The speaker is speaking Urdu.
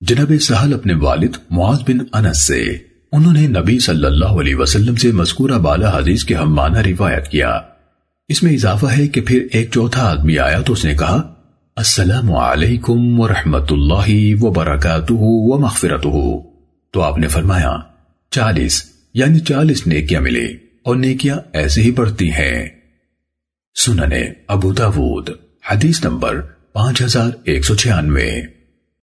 جناب سہل اپنے والد معاذ بن انس سے، انہوں نے نبی صلی اللہ علیہ وسلم سے مذکورہ بالا حدیث کے ہم معنی روایت کیا۔ اس میں اضافہ ہے کہ پھر ایک چوتھا آدمی آیا تو اس نے کہا، السلام علیکم ورحمت اللہ وبرکاتہ ومغفرتہ۔ تو آپ نے فرمایا، چالیس یعنی چالیس نیکیاں ملے اور نیکیاں ایسے ہی بڑھتی ہیں۔ سننے ابو داود، حدیث نمبر پانچ ہزار ایک سو چھیانوے۔